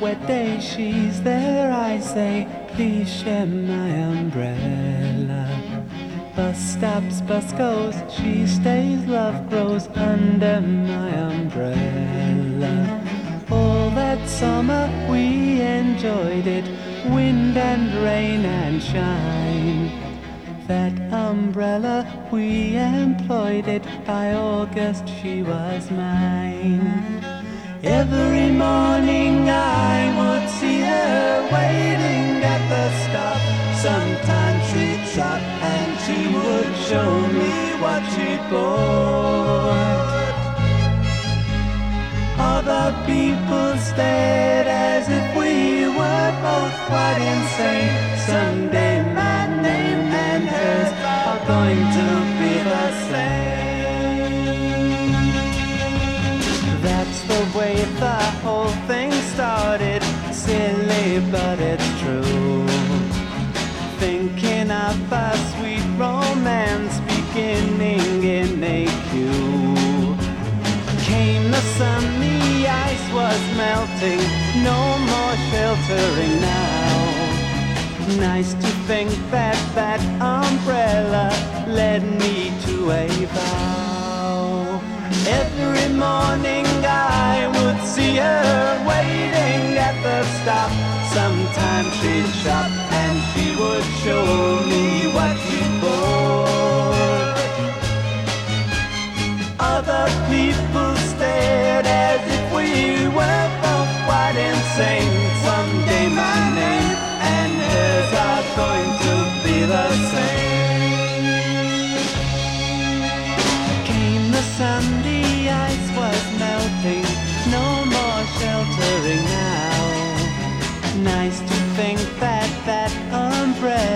wet day she's there, I say, please share my umbrella. Bus stops, bus goes, she stays, love grows under my umbrella. All that summer we enjoyed it, wind and rain and shine. That umbrella we employed it, by August she was mine. Every Sometimes she'd shop and she would show me what she bought. Other people stared as if we were both quite insane. Someday my name and hers are going to be the same. Beginning in a queue. Came the sun, the ice was melting, no more sheltering now. Nice to think that that umbrella led me to a vow. Every morning I would see her waiting at the stop. Sometimes she'd shop Nice to think that that umbrella